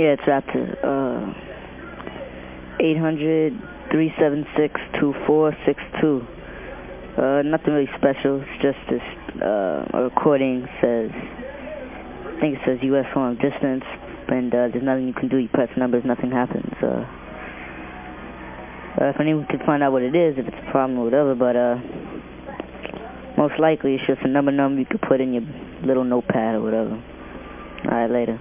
Yeah, it's Raptor. Uh, 800-376-2462. Uh, nothing really special. It's just this、uh, a recording says, I think it says U.S. long distance, and、uh, there's nothing you can do. You press numbers, nothing happens. Uh, if anyone can find out what it is, if it's a problem or whatever, but、uh, most likely it's just a number number you could put in your little notepad or whatever. All right, later.